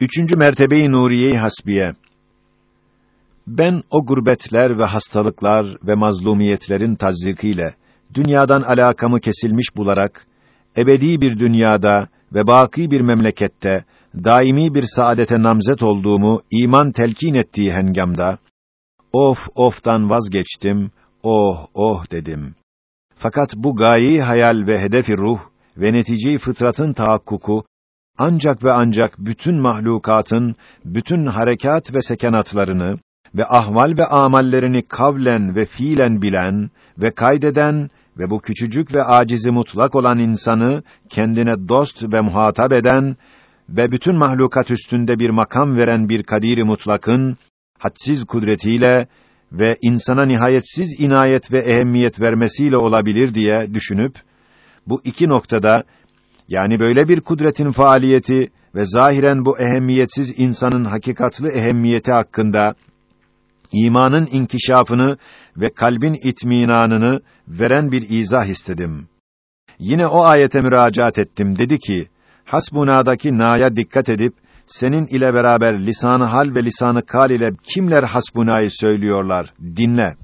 Üçüncü mertebeyi Nuriye-i Hasbiye. Ben o gurbetler ve hastalıklar ve mazlumiyetlerin tazyikiyle dünyadan alakamı kesilmiş bularak ebedi bir dünyada ve baki bir memlekette daimi bir saadete namzet olduğumu iman telkin ettiği hengamda of oftan vazgeçtim, oh oh dedim. Fakat bu gayi hayal ve hedefi ruh ve neticeyi fıtratın tahakkuku ancak ve ancak bütün mahlukatın bütün harekat ve sekenatlarını ve ahval ve amallerini kavlen ve fiilen bilen ve kaydeden ve bu küçücük ve acizi mutlak olan insanı kendine dost ve muhatap eden ve bütün mahlukat üstünde bir makam veren bir kadiri mutlakın hadsiz kudretiyle ve insana nihayetsiz inayet ve ehemmiyet vermesiyle olabilir diye düşünüp bu iki noktada yani böyle bir kudretin faaliyeti ve zahiren bu ehemmiyetsiz insanın hakikatlı ehemmiyeti hakkında imanın inkişafını ve kalbin itminanını veren bir izah istedim. Yine o ayete müracaat ettim. Dedi ki: Hasbuna'daki na'ya dikkat edip senin ile beraber lisanı hal ve lisanı kal ile kimler hasbunayı söylüyorlar? Dinle.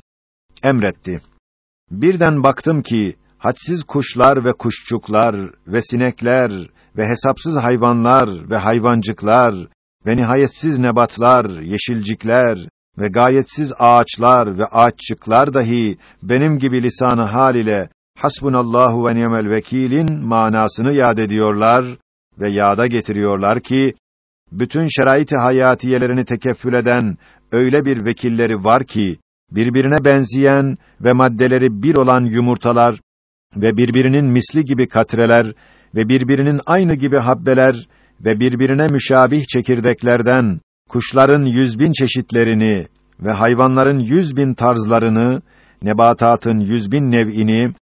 Emretti. Birden baktım ki hadsiz kuşlar ve kuşçuklar ve sinekler ve hesapsız hayvanlar ve hayvancıklar ve nihayetsiz nebatlar, yeşilcikler ve gayetsiz ağaçlar ve ağaççıklar dahi benim gibi lisanı hal ile hasbunallahu ve ni'mel vekilin manasını yad ediyorlar ve yada getiriyorlar ki bütün şerait-i hayatiyelerini tekeffül eden öyle bir vekilleri var ki birbirine benzeyen ve maddeleri bir olan yumurtalar ve birbirinin misli gibi katreler ve birbirinin aynı gibi habbeler ve birbirine müşabih çekirdeklerden kuşların yüz bin çeşitlerini ve hayvanların yüz bin tarzlarını, nebatatın yüz bin nev'ini,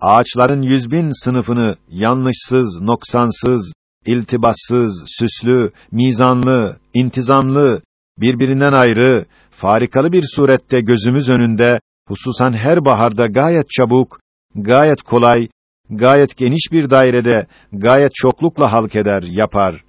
ağaçların yüz bin sınıfını yanlışsız, noksansız, iltibassız, süslü, mizanlı, intizamlı, birbirinden ayrı, farikalı bir surette gözümüz önünde, hususan her baharda gayet çabuk, gayet kolay, gayet geniş bir dairede, gayet çoklukla halk eder, yapar.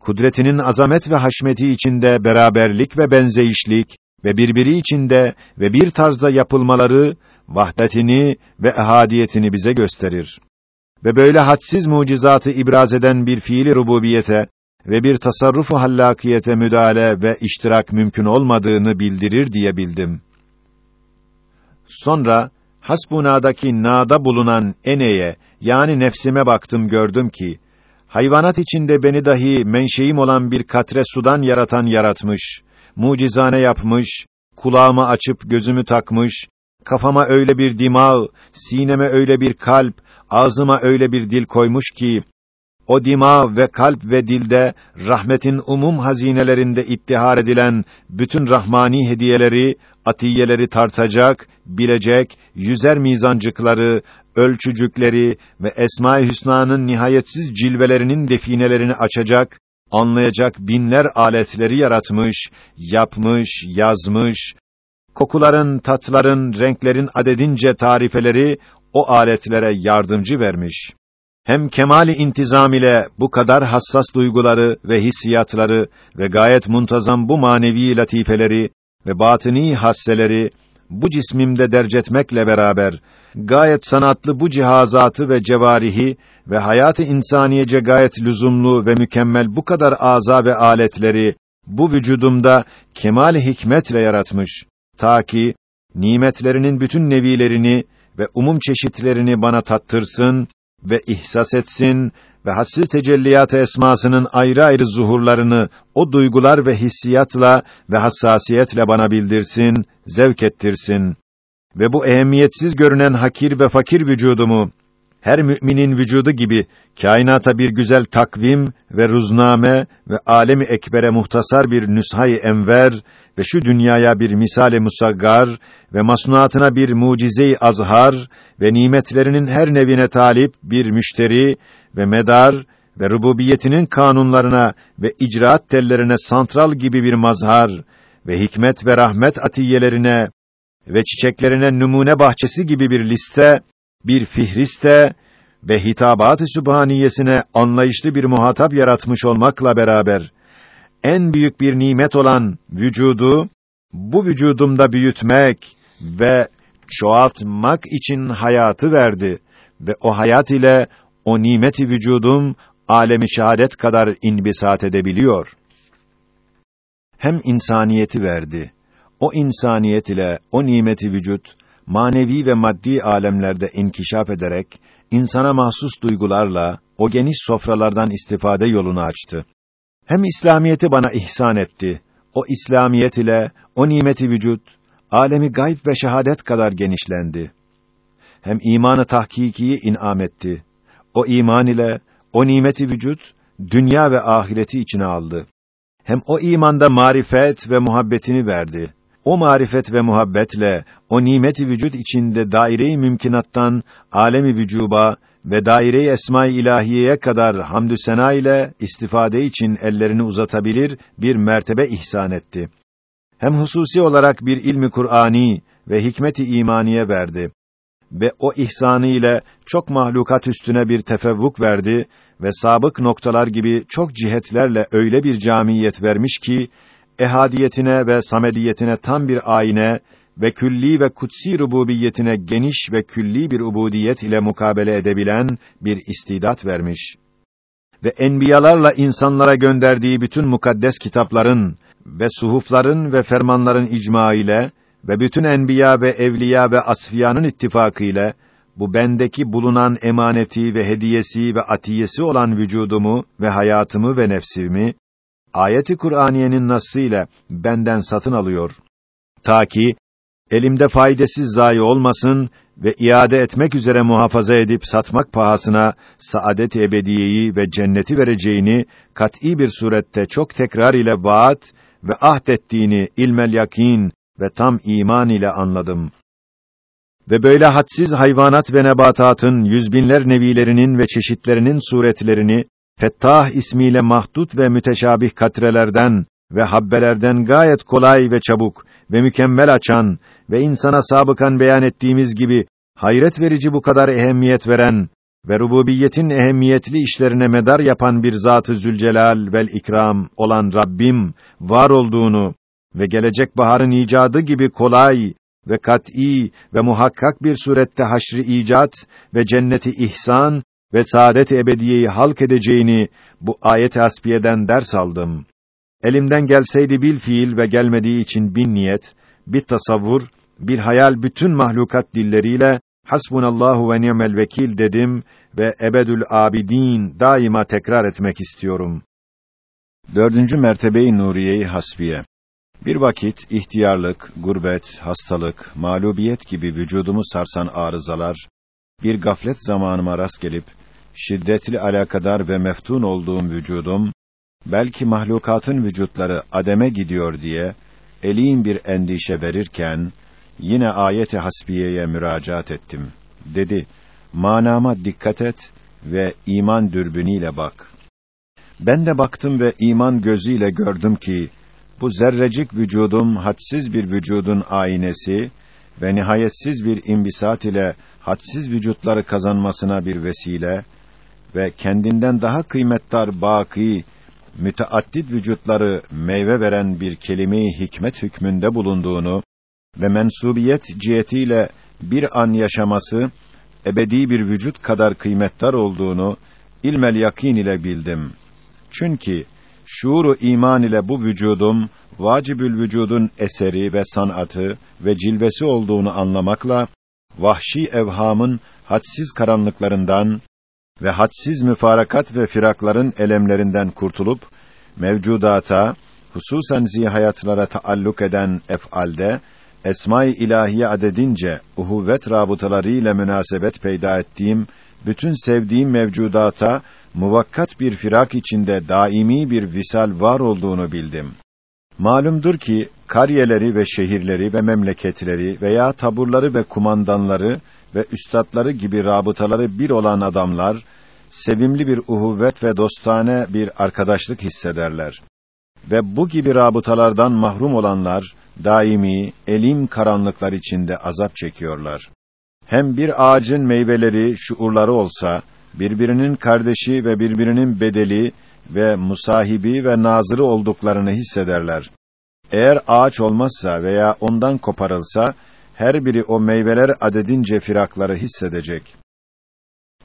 Kudretinin azamet ve haşmeti içinde beraberlik ve benzeyişlik ve birbiri içinde ve bir tarzda yapılmaları, vahdetini ve ehadiyetini bize gösterir ve böyle hadsiz mucizatı ibraz eden bir fiili rububiyete ve bir tasarrufu hallakiyete müdahale ve iştirak mümkün olmadığını bildirir diye bildim. Sonra hasbunadaki nada bulunan eneye yani nefsime baktım gördüm ki hayvanat içinde beni dahi menşeim olan bir katre sudan yaratan yaratmış, mucizane yapmış, kulağımı açıp gözümü takmış, kafama öyle bir dimağ, sineme öyle bir kalp, ağzıma öyle bir dil koymuş ki o dima ve kalp ve dilde rahmetin umum hazinelerinde ittihar edilen bütün rahmani hediyeleri, atiyeleri tartacak, bilecek, yüzer mizancıkları, ölçücükleri ve Esma-i Hüsna'nın nihayetsiz cilvelerinin definelerini açacak, anlayacak binler aletleri yaratmış, yapmış, yazmış, kokuların, tatların, renklerin adedince tarifeleri o aletlere yardımcı vermiş. Hem kemali intizam ile bu kadar hassas duyguları ve hissiyatları ve gayet muntazam bu manevi latifeleri ve batini hasseleri bu cismimde dercetmekle beraber gayet sanatlı bu cihazatı ve cevarihi ve hayatı insaniyece gayet lüzumlu ve mükemmel bu kadar aza ve aletleri bu vücudumda kemal hikmetle yaratmış. Ta ki nimetlerinin bütün nevilerini ve umum çeşitlerini bana tattırsın ve ihsas etsin ve hassiz tecelliyat esmasının ayrı ayrı zuhurlarını o duygular ve hissiyatla ve hassasiyetle bana bildirsin, zevk ettirsin. Ve bu ehemmiyetsiz görünen hakir ve fakir vücudumu her müminin vücudu gibi kainata bir güzel takvim ve ruzname ve alemi ekbere muhtasar bir nüshayı enver ve şu dünyaya bir misale musaggar ve masnuatına bir mucize-i azhar ve nimetlerinin her nevine talip bir müşteri ve medar ve rububiyetinin kanunlarına ve icraat tellerine santral gibi bir mazhar ve hikmet ve rahmet atiyelerine ve çiçeklerine numune bahçesi gibi bir liste bir fihriste ve hitabat-ı sübhaniyesine anlayışlı bir muhatap yaratmış olmakla beraber en büyük bir nimet olan vücudu bu vücudumda büyütmek ve çoğaltmak için hayatı verdi ve o hayat ile o nimeti vücudum alemi şehadet kadar inbisat edebiliyor. Hem insaniyeti verdi. O insaniyet ile o nimeti vücut manevi ve maddi alemlerde inkişaf ederek insana mahsus duygularla o geniş sofralardan istifade yolunu açtı. Hem İslamiyeti bana ihsan etti. O İslamiyet ile o nimeti vücut alemi gayb ve şehadet kadar genişlendi. Hem imanı tahkikiyi inam etti. O iman ile o nimeti vücut dünya ve ahireti içine aldı. Hem o imanda marifet ve muhabbetini verdi. O marifet ve muhabbetle o nimeti vücut içinde daire-i mümkinattan alemi vücuba ve daire-i esma-i ilahiyeye kadar hamdü sena ile istifade için ellerini uzatabilir bir mertebe ihsan etti. Hem hususi olarak bir ilmi Kur'ani ve hikmeti imaniye verdi ve o ihsanı ile çok mahlukat üstüne bir tefevvuk verdi ve sabık noktalar gibi çok cihetlerle öyle bir camiyet vermiş ki ehadiyetine ve samediyetine tam bir ayine ve külli ve kutsi rububiyetine geniş ve külli bir ubudiyet ile mukabele edebilen bir istidat vermiş. Ve enbiyalarla insanlara gönderdiği bütün mukaddes kitapların ve suhufların ve fermanların icma ile ve bütün enbiya ve evliya ve asfiyanın ittifakı ile bu bendeki bulunan emaneti ve hediyesi ve atiyesi olan vücudumu ve hayatımı ve nefsimi ayeti Kur'aniyenin nasıyla benden satın alıyor. Ta ki elimde faydasız zayi olmasın ve iade etmek üzere muhafaza edip satmak pahasına saadet ebediyeyi ve cenneti vereceğini kat'î bir surette çok tekrar ile vaat ve ahd ettiğini ilmel yakin ve tam iman ile anladım. Ve böyle hadsiz hayvanat ve nebatatın yüzbinler nevilerinin ve çeşitlerinin suretlerini Fettah ismiyle mahdut ve müteşabih katrelerden ve habbelerden gayet kolay ve çabuk ve mükemmel açan ve insana sabıkan beyan ettiğimiz gibi hayret verici bu kadar ehemmiyet veren ve rububiyetin ehemmiyetli işlerine medar yapan bir zatı Zülcelal vel ikram olan Rabbim var olduğunu ve gelecek baharın icadı gibi kolay ve kat'î ve muhakkak bir surette haşri icat ve cenneti ihsan ve saadet ebediyeyi halk edeceğini bu ayet-i hasbiyeden ders aldım. Elimden gelseydi bil fiil ve gelmediği için bin niyet, bir tasavvur, bir hayal bütün mahlukat dilleriyle hasbunallahu ve ni'mel vekil dedim ve ebedül abidin daima tekrar etmek istiyorum. Dördüncü mertebeyi nuriyeyi hasbiye. Bir vakit ihtiyarlık, gurbet, hastalık, mağlubiyet gibi vücudumu sarsan arızalar bir gaflet zamanıma rast gelip şiddetli alakadar ve meftun olduğum vücudum belki mahlukatın vücutları ademe gidiyor diye elin bir endişe verirken yine ayet-i hasbiyeye müracaat ettim. Dedi: "Manama dikkat et ve iman dürbünüyle bak." Ben de baktım ve iman gözüyle gördüm ki bu zerrecik vücudum hadsiz bir vücudun aynesi ve nihayetsiz bir imbisat ile hadsiz vücutları kazanmasına bir vesile ve kendinden daha kıymetdar baki müteaddit vücutları meyve veren bir kelime-i hikmet hükmünde bulunduğunu ve mensubiyet cihetiyle bir an yaşaması ebedi bir vücut kadar kıymetdar olduğunu ilmel yakin ile bildim. Çünkü şuuru iman ile bu vücudum vacibül vücudun eseri ve sanatı ve cilvesi olduğunu anlamakla vahşi evhamın hadsiz karanlıklarından ve hadsiz müfarakat ve firakların elemlerinden kurtulup mevcudata hususen zihayatlara taalluk eden ef'alde esma-i ilahiye adedince uhuvvet rabıtaları ile münasebet peyda ettiğim bütün sevdiğim mevcudata muvakkat bir firak içinde daimi bir visal var olduğunu bildim. Malumdur ki kariyeleri ve şehirleri ve memleketleri veya taburları ve kumandanları ve üstadları gibi rabıtaları bir olan adamlar sevimli bir uhuvvet ve dostane bir arkadaşlık hissederler. Ve bu gibi rabıtalardan mahrum olanlar daimi elim karanlıklar içinde azap çekiyorlar. Hem bir ağacın meyveleri, şuurları olsa birbirinin kardeşi ve birbirinin bedeli ve musahibi ve nazırı olduklarını hissederler. Eğer ağaç olmazsa veya ondan koparılsa, her biri o meyveler adedince firakları hissedecek.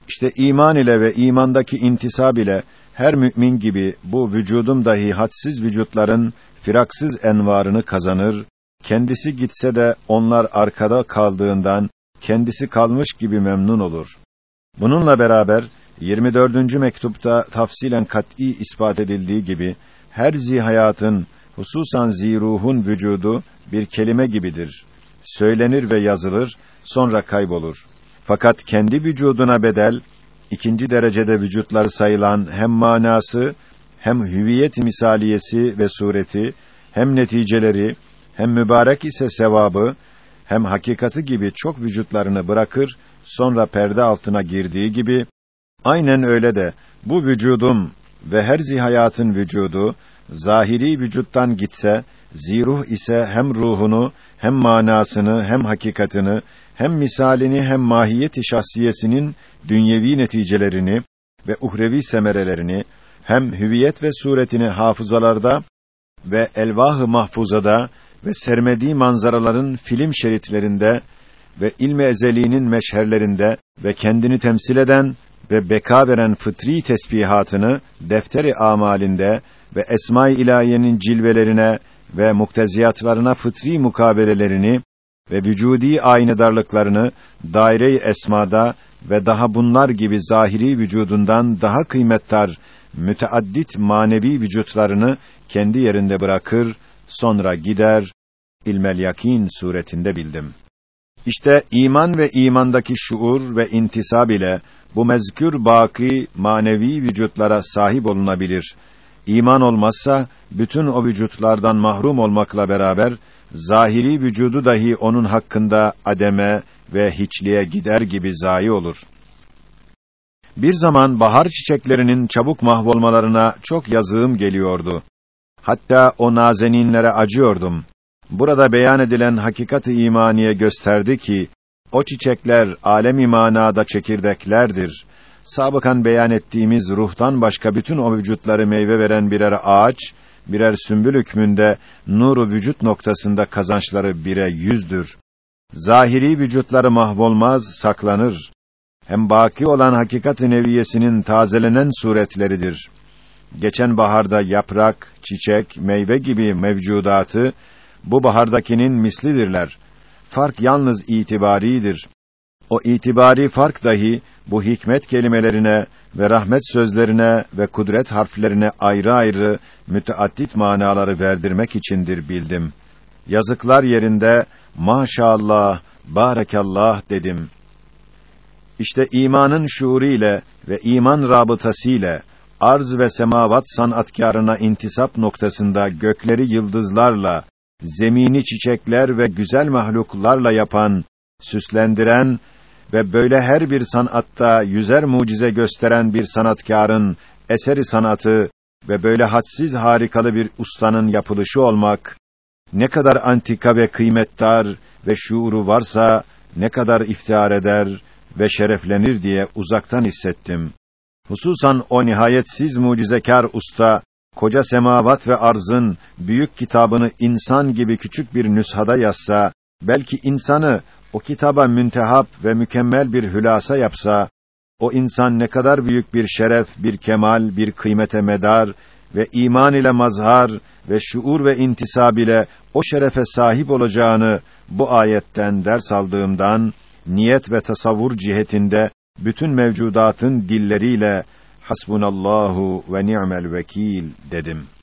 İşte iman ile ve imandaki intisab ile her mümin gibi bu vücudum dahi hadsiz vücutların firaksız envarını kazanır, kendisi gitse de onlar arkada kaldığından kendisi kalmış gibi memnun olur. Bununla beraber 24. mektupta tafsilen kat'î ispat edildiği gibi her zihayatın hususan ziruhun vücudu bir kelime gibidir. Söylenir ve yazılır, sonra kaybolur. Fakat kendi vücuduna bedel ikinci derecede vücutları sayılan hem manası hem hüviyet misaliyesi ve sureti hem neticeleri hem mübarek ise sevabı hem hakikati gibi çok vücutlarını bırakır sonra perde altına girdiği gibi aynen öyle de bu vücudum ve her zihayatın vücudu zahiri vücuttan gitse ziruh ise hem ruhunu hem manasını hem hakikatini hem misalini hem mahiyeti şahsiyesinin dünyevi neticelerini ve uhrevi semerelerini hem hüviyet ve suretini hafızalarda ve elvah-ı mahfuzada ve sermediği manzaraların film şeritlerinde ve ilmi ezeliğinin meşherlerinde ve kendini temsil eden ve beka veren fıtri tesbihatını defteri amalinde ve esma-i ilahiyenin cilvelerine ve mukteziyatlarına fıtri mukabelelerini ve vücudi aynedarlıklarını daire-i esmada ve daha bunlar gibi zahiri vücudundan daha kıymetdar müteaddit manevi vücutlarını kendi yerinde bırakır, sonra gider, ilmel yakin suretinde bildim. İşte iman ve imandaki şuur ve intisab ile bu mezkür baki manevi vücutlara sahip olunabilir. İman olmazsa bütün o vücutlardan mahrum olmakla beraber zahiri vücudu dahi onun hakkında ademe ve hiçliğe gider gibi zayi olur. Bir zaman bahar çiçeklerinin çabuk mahvolmalarına çok yazığım geliyordu. Hatta o nazeninlere acıyordum. Burada beyan edilen hakikat-ı imaniye gösterdi ki o çiçekler alem-i manada çekirdeklerdir. Sabıkan beyan ettiğimiz ruhtan başka bütün o vücutları meyve veren birer ağaç, birer sümbül hükmünde nuru vücut noktasında kazançları bire yüzdür. Zahiri vücutları mahvolmaz, saklanır. Hem baki olan hakikat-ı neviyesinin tazelenen suretleridir. Geçen baharda yaprak, çiçek, meyve gibi mevcudatı bu bahardakinin mislidirler. Fark yalnız itibaridir. O itibari fark dahi bu hikmet kelimelerine ve rahmet sözlerine ve kudret harflerine ayrı ayrı müteaddit manaları verdirmek içindir bildim. Yazıklar yerinde maşallah, barakallah dedim. İşte imanın şuuru ile ve iman rabıtası ile arz ve semavat sanatkarına intisap noktasında gökleri yıldızlarla, zemini çiçekler ve güzel mahluklarla yapan, süslendiren ve böyle her bir sanatta yüzer mucize gösteren bir sanatkarın eseri sanatı ve böyle hadsiz harikalı bir ustanın yapılışı olmak ne kadar antika ve kıymetdar ve şuuru varsa ne kadar iftihar eder ve şereflenir diye uzaktan hissettim. Hususan o nihayetsiz mucizekar usta koca semavat ve arzın büyük kitabını insan gibi küçük bir nüshada yazsa, belki insanı o kitaba müntehap ve mükemmel bir hülasa yapsa, o insan ne kadar büyük bir şeref, bir kemal, bir kıymete medar ve iman ile mazhar ve şuur ve intisab ile o şerefe sahip olacağını bu ayetten ders aldığımdan niyet ve tasavvur cihetinde bütün mevcudatın dilleriyle hasbunallahu ve ni'mel vekil dedim.